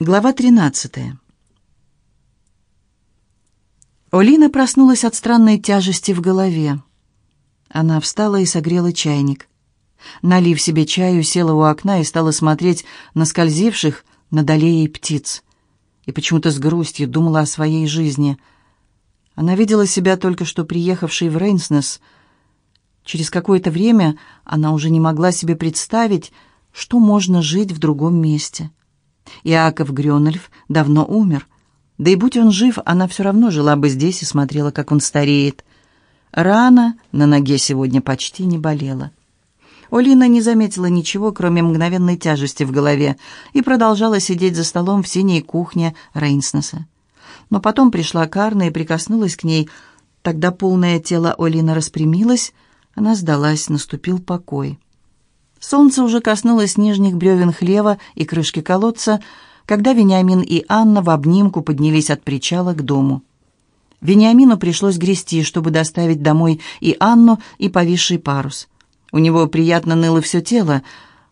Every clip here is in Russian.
Глава 13. Олина проснулась от странной тяжести в голове. Она встала и согрела чайник. Налив себе чаю, села у окна и стала смотреть на скользивших над аллеей птиц. И почему-то с грустью думала о своей жизни. Она видела себя только что приехавшей в Рейнснес. Через какое-то время она уже не могла себе представить, что можно жить в другом месте. Иаков Грёнольф давно умер. Да и будь он жив, она все равно жила бы здесь и смотрела, как он стареет. Рана на ноге сегодня почти не болела. Олина не заметила ничего, кроме мгновенной тяжести в голове, и продолжала сидеть за столом в синей кухне Рейнснеса. Но потом пришла Карна и прикоснулась к ней. Тогда полное тело Олина распрямилось, она сдалась, наступил покой. Солнце уже коснулось нижних бревен хлева и крышки колодца, когда Вениамин и Анна в обнимку поднялись от причала к дому. Вениамину пришлось грести, чтобы доставить домой и Анну, и повисший парус. У него приятно ныло все тело.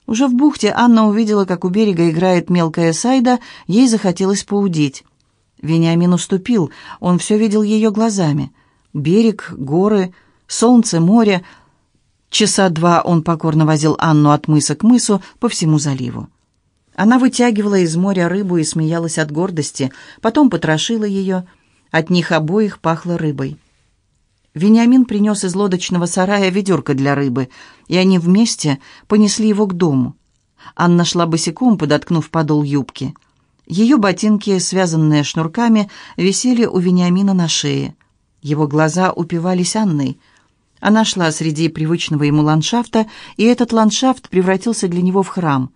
Уже в бухте Анна увидела, как у берега играет мелкая сайда, ей захотелось поудить. Вениамин уступил, он все видел ее глазами. Берег, горы, солнце, море — Часа два он покорно возил Анну от мыса к мысу по всему заливу. Она вытягивала из моря рыбу и смеялась от гордости, потом потрошила ее. От них обоих пахло рыбой. Вениамин принес из лодочного сарая ведерко для рыбы, и они вместе понесли его к дому. Анна шла босиком, подоткнув подол юбки. Ее ботинки, связанные шнурками, висели у Вениамина на шее. Его глаза упивались Анной — она шла среди привычного ему ландшафта, и этот ландшафт превратился для него в храм.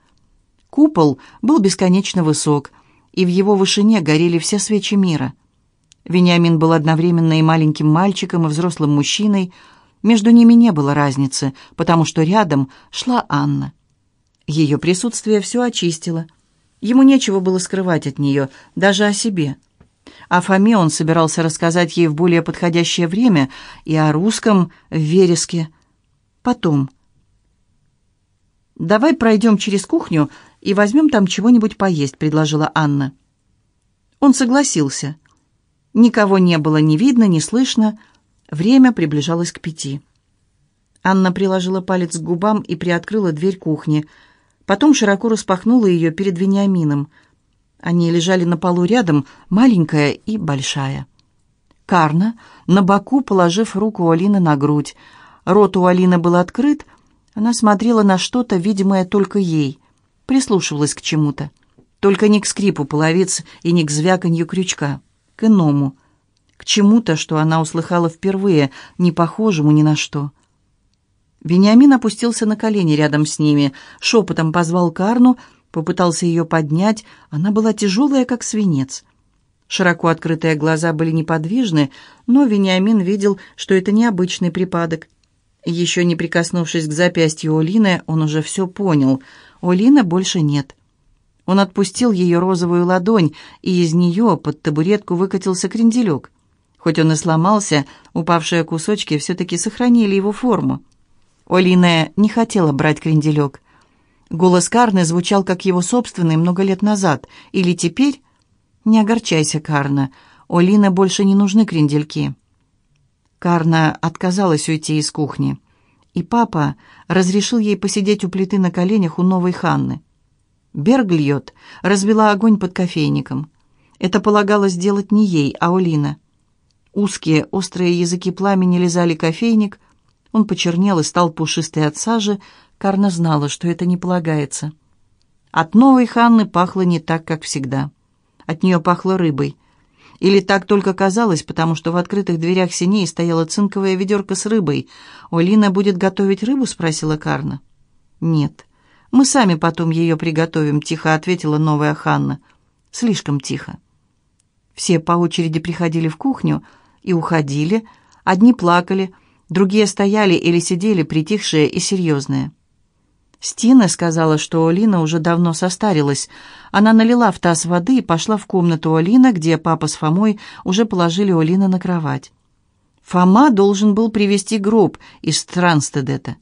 Купол был бесконечно высок, и в его вышине горели все свечи мира. Вениамин был одновременно и маленьким мальчиком, и взрослым мужчиной. Между ними не было разницы, потому что рядом шла Анна. Ее присутствие все очистило. Ему нечего было скрывать от нее, даже о себе. О Фоме он собирался рассказать ей в более подходящее время и о русском в вереске. Потом. «Давай пройдем через кухню и возьмем там чего-нибудь поесть», — предложила Анна. Он согласился. Никого не было ни видно, ни слышно. Время приближалось к пяти. Анна приложила палец к губам и приоткрыла дверь кухни. Потом широко распахнула ее перед Вениамином — они лежали на полу рядом, маленькая и большая. Карна, на боку положив руку Алины на грудь. Рот у Алины был открыт, она смотрела на что-то, видимое только ей, прислушивалась к чему-то. Только не к скрипу половиц и не к звяканью крючка, к иному, к чему-то, что она услыхала впервые, не похожему ни на что. Вениамин опустился на колени рядом с ними, шепотом позвал Карну — Попытался ее поднять, она была тяжелая, как свинец. Широко открытые глаза были неподвижны, но Вениамин видел, что это необычный припадок. Еще не прикоснувшись к запястью Олины, он уже все понял. Олина больше нет. Он отпустил ее розовую ладонь, и из нее под табуретку выкатился кренделек. Хоть он и сломался, упавшие кусочки все-таки сохранили его форму. Олина не хотела брать кренделек. Голос Карны звучал, как его собственный, много лет назад. Или теперь? Не огорчайся, Карна. Олина больше не нужны крендельки. Карна отказалась уйти из кухни. И папа разрешил ей посидеть у плиты на коленях у новой Ханны. Бергльот разбила огонь под кофейником. Это полагалось сделать не ей, а Олина. Узкие острые языки пламени лизали кофейник. Он почернел и стал пушистый от сажи, Карна знала, что это не полагается. От новой Ханны пахло не так, как всегда. От нее пахло рыбой. Или так только казалось, потому что в открытых дверях синей стояла цинковая ведерко с рыбой. «Олина будет готовить рыбу?» — спросила Карна. «Нет. Мы сами потом ее приготовим», — тихо ответила новая Ханна. «Слишком тихо». Все по очереди приходили в кухню и уходили. Одни плакали, другие стояли или сидели, притихшие и серьезные. Стина сказала, что Олина уже давно состарилась. Она налила в таз воды и пошла в комнату Олина, где папа с Фомой уже положили Олина на кровать. Фома должен был привезти гроб из Транстедета.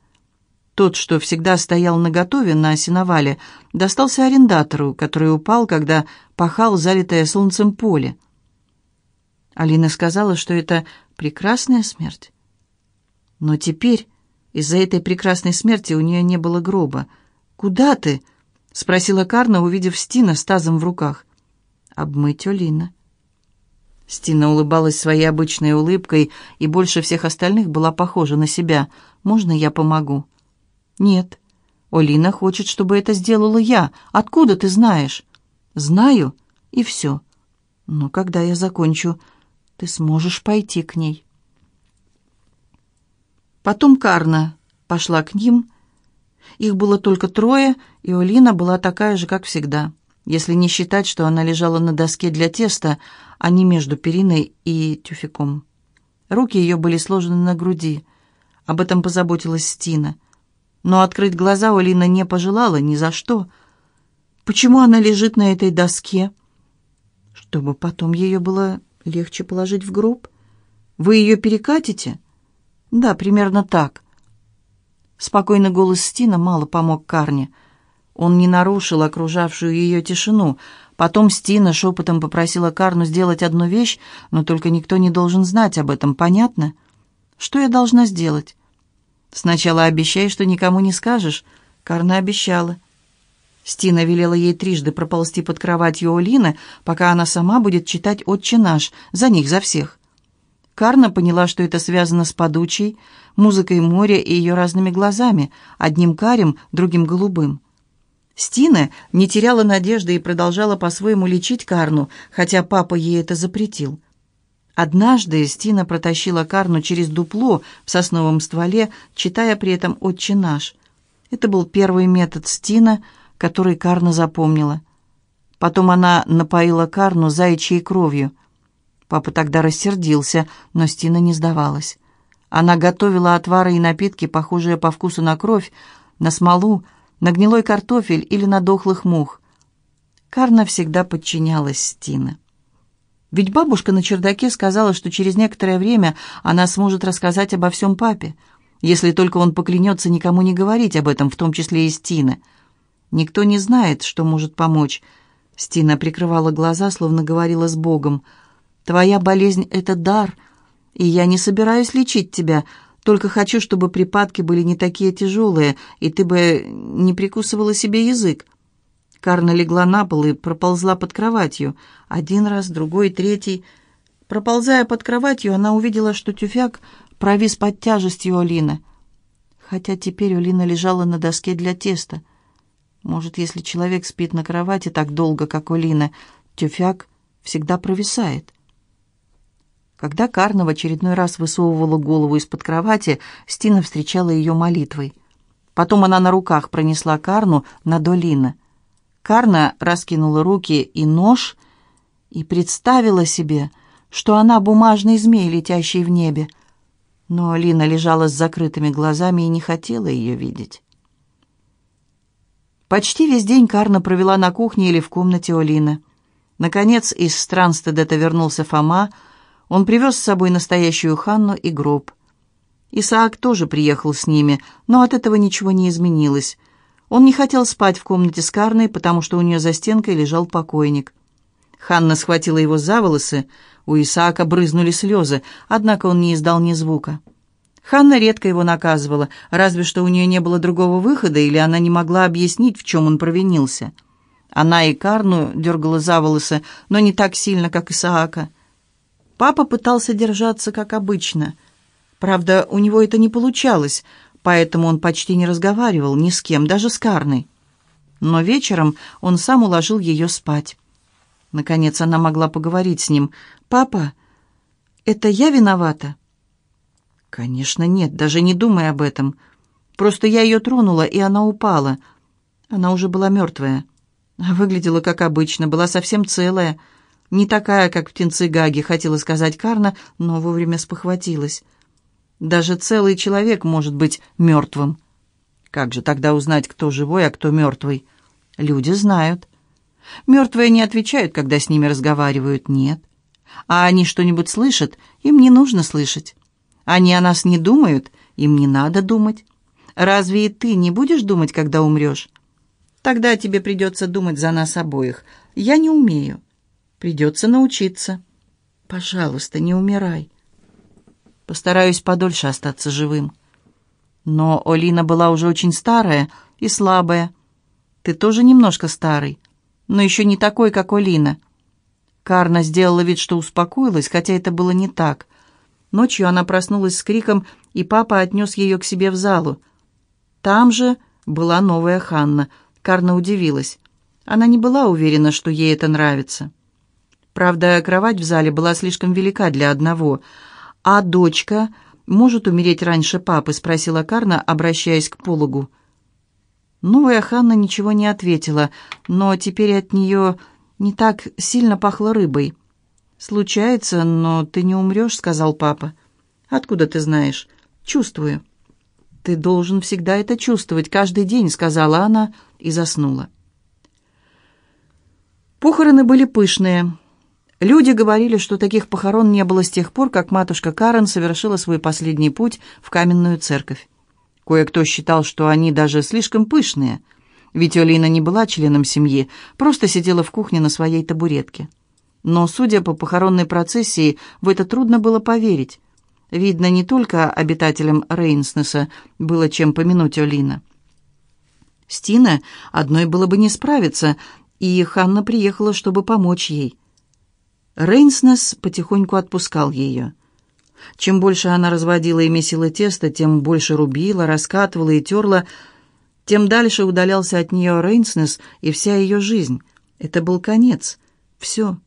Тот, что всегда стоял наготове на сеновале, достался арендатору, который упал, когда пахал залитое солнцем поле. Алина сказала, что это прекрасная смерть. Но теперь из-за этой прекрасной смерти у нее не было гроба. «Куда ты?» — спросила Карна, увидев Стина с тазом в руках. «Обмыть Олина». Стина улыбалась своей обычной улыбкой и больше всех остальных была похожа на себя. «Можно я помогу?» «Нет. Олина хочет, чтобы это сделала я. Откуда ты знаешь?» «Знаю, и все. Но когда я закончу, ты сможешь пойти к ней». Потом Карна пошла к ним. Их было только трое, и Олина была такая же, как всегда, если не считать, что она лежала на доске для теста, а не между периной и тюфяком. Руки ее были сложены на груди. Об этом позаботилась Стина. Но открыть глаза Олина не пожелала ни за что. Почему она лежит на этой доске? Чтобы потом ее было легче положить в гроб? Вы ее перекатите? Да, примерно так. Спокойный голос Стина мало помог Карне. Он не нарушил окружавшую ее тишину. Потом Стина шепотом попросила Карну сделать одну вещь, но только никто не должен знать об этом, понятно? Что я должна сделать? Сначала обещай, что никому не скажешь. Карна обещала. Стина велела ей трижды проползти под кроватью Олины, пока она сама будет читать «Отче наш», за них, за всех. Карна поняла, что это связано с подучей, музыкой моря и ее разными глазами, одним карим, другим голубым. Стина не теряла надежды и продолжала по-своему лечить Карну, хотя папа ей это запретил. Однажды Стина протащила Карну через дупло в сосновом стволе, читая при этом «Отче наш». Это был первый метод Стина — который Карна запомнила. Потом она напоила Карну заячьей кровью. Папа тогда рассердился, но Стина не сдавалась. Она готовила отвары и напитки, похожие по вкусу на кровь, на смолу, на гнилой картофель или на дохлых мух. Карна всегда подчинялась Стина. Ведь бабушка на чердаке сказала, что через некоторое время она сможет рассказать обо всем папе, если только он поклянется никому не говорить об этом, в том числе и Стина. Никто не знает, что может помочь. Стина прикрывала глаза, словно говорила с Богом. «Твоя болезнь — это дар, и я не собираюсь лечить тебя, только хочу, чтобы припадки были не такие тяжелые, и ты бы не прикусывала себе язык». Карна легла на пол и проползла под кроватью. Один раз, другой, третий. Проползая под кроватью, она увидела, что тюфяк провис под тяжестью Олины. Хотя теперь Олина лежала на доске для теста — может, если человек спит на кровати так долго, как у Лины, тюфяк всегда провисает. Когда Карна в очередной раз высовывала голову из-под кровати, Стина встречала ее молитвой. Потом она на руках пронесла Карну на долина. Карна раскинула руки и нож и представила себе, что она бумажный змей, летящий в небе. Но Лина лежала с закрытыми глазами и не хотела ее видеть. Почти весь день Карна провела на кухне или в комнате Олины. Наконец из Странстедета вернулся Фома. Он привез с собой настоящую Ханну и гроб. Исаак тоже приехал с ними, но от этого ничего не изменилось. Он не хотел спать в комнате с Карной, потому что у нее за стенкой лежал покойник. Ханна схватила его за волосы, у Исаака брызнули слезы, однако он не издал ни звука. Ханна редко его наказывала, разве что у нее не было другого выхода, или она не могла объяснить, в чем он провинился. Она и Карну дергала за волосы, но не так сильно, как Исаака. Папа пытался держаться, как обычно. Правда, у него это не получалось, поэтому он почти не разговаривал ни с кем, даже с Карной. Но вечером он сам уложил ее спать. Наконец она могла поговорить с ним. «Папа, это я виновата?» «Конечно нет, даже не думай об этом. Просто я ее тронула, и она упала. Она уже была мертвая. Выглядела как обычно, была совсем целая. Не такая, как птенцы Гаги, хотела сказать Карна, но вовремя спохватилась. Даже целый человек может быть мертвым. Как же тогда узнать, кто живой, а кто мертвый? Люди знают. Мертвые не отвечают, когда с ними разговаривают, нет. А они что-нибудь слышат, им не нужно слышать. Они о нас не думают, им не надо думать. Разве и ты не будешь думать, когда умрешь? Тогда тебе придется думать за нас обоих. Я не умею. Придется научиться. Пожалуйста, не умирай. Постараюсь подольше остаться живым. Но Олина была уже очень старая и слабая. Ты тоже немножко старый, но еще не такой, как Олина. Карна сделала вид, что успокоилась, хотя это было не так. Ночью она проснулась с криком, и папа отнес ее к себе в залу. Там же была новая Ханна. Карна удивилась. Она не была уверена, что ей это нравится. Правда, кровать в зале была слишком велика для одного. А дочка может умереть раньше папы?» — спросила Карна, обращаясь к пологу. Новая Ханна ничего не ответила, но теперь от нее не так сильно пахло рыбой. «Случается, но ты не умрешь», — сказал папа. «Откуда ты знаешь?» «Чувствую». «Ты должен всегда это чувствовать каждый день», — сказала она и заснула. Похороны были пышные. Люди говорили, что таких похорон не было с тех пор, как матушка Карен совершила свой последний путь в каменную церковь. Кое-кто считал, что они даже слишком пышные — ведь Олина не была членом семьи, просто сидела в кухне на своей табуретке. Но, судя по похоронной процессии, в это трудно было поверить. Видно, не только обитателям Рейнснеса было чем помянуть Олина. Стина одной было бы не справиться, и Ханна приехала, чтобы помочь ей. Рейнснес потихоньку отпускал ее. Чем больше она разводила и месила тесто, тем больше рубила, раскатывала и терла, тем дальше удалялся от нее Рейнснес и вся ее жизнь. Это был конец. Все.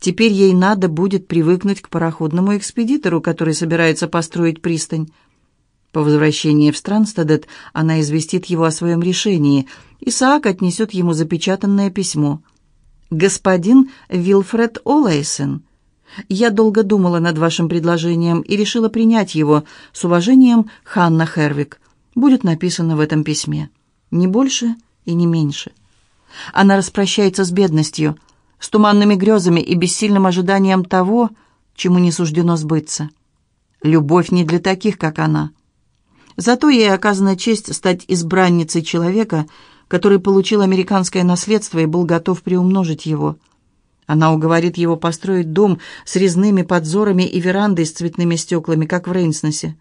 Теперь ей надо будет привыкнуть к пароходному экспедитору, который собирается построить пристань. По возвращении в Странстедет она известит его о своем решении. Исаак отнесет ему запечатанное письмо. «Господин Вилфред Олайсен, я долго думала над вашим предложением и решила принять его. С уважением, Ханна Хервик» будет написано в этом письме. Ни больше и не меньше. Она распрощается с бедностью, с туманными грезами и бессильным ожиданием того, чему не суждено сбыться. Любовь не для таких, как она. Зато ей оказана честь стать избранницей человека, который получил американское наследство и был готов приумножить его. Она уговорит его построить дом с резными подзорами и верандой с цветными стеклами, как в Рейнснесе.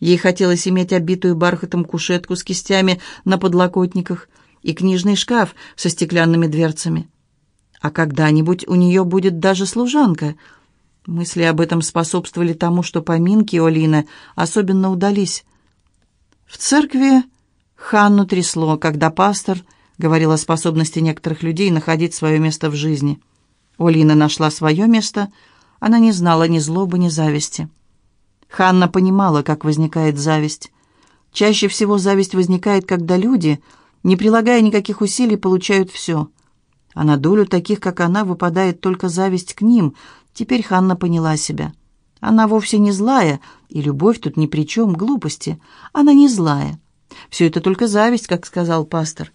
Ей хотелось иметь обитую бархатом кушетку с кистями на подлокотниках и книжный шкаф со стеклянными дверцами. А когда-нибудь у нее будет даже служанка. Мысли об этом способствовали тому, что поминки Олины особенно удались. В церкви Ханну трясло, когда пастор говорил о способности некоторых людей находить свое место в жизни. Олина нашла свое место, она не знала ни злобы, ни зависти. Ханна понимала, как возникает зависть. Чаще всего зависть возникает, когда люди, не прилагая никаких усилий, получают все. А на долю таких, как она, выпадает только зависть к ним. Теперь Ханна поняла себя. Она вовсе не злая, и любовь тут ни при чем, глупости. Она не злая. Все это только зависть, как сказал пастор.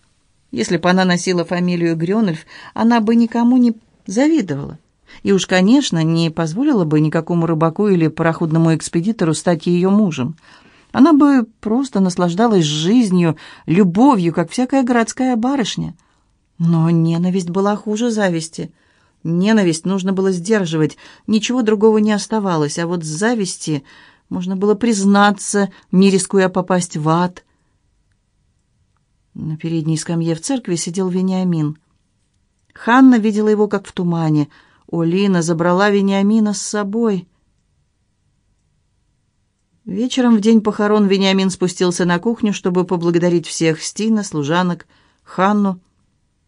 Если бы она носила фамилию Грёнольф, она бы никому не завидовала. И уж, конечно, не позволила бы никакому рыбаку или пароходному экспедитору стать ее мужем. Она бы просто наслаждалась жизнью, любовью, как всякая городская барышня. Но ненависть была хуже зависти. Ненависть нужно было сдерживать, ничего другого не оставалось, а вот с зависти можно было признаться, не рискуя попасть в ад. На передней скамье в церкви сидел Вениамин. Ханна видела его как в тумане — Олина забрала Вениамина с собой. Вечером в день похорон Вениамин спустился на кухню, чтобы поблагодарить всех Стина, служанок, Ханну.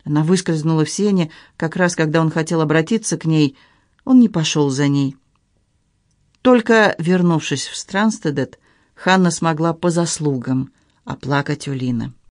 Она выскользнула в сене, как раз когда он хотел обратиться к ней. Он не пошел за ней. Только вернувшись в Странстедет, Ханна смогла по заслугам оплакать Улина.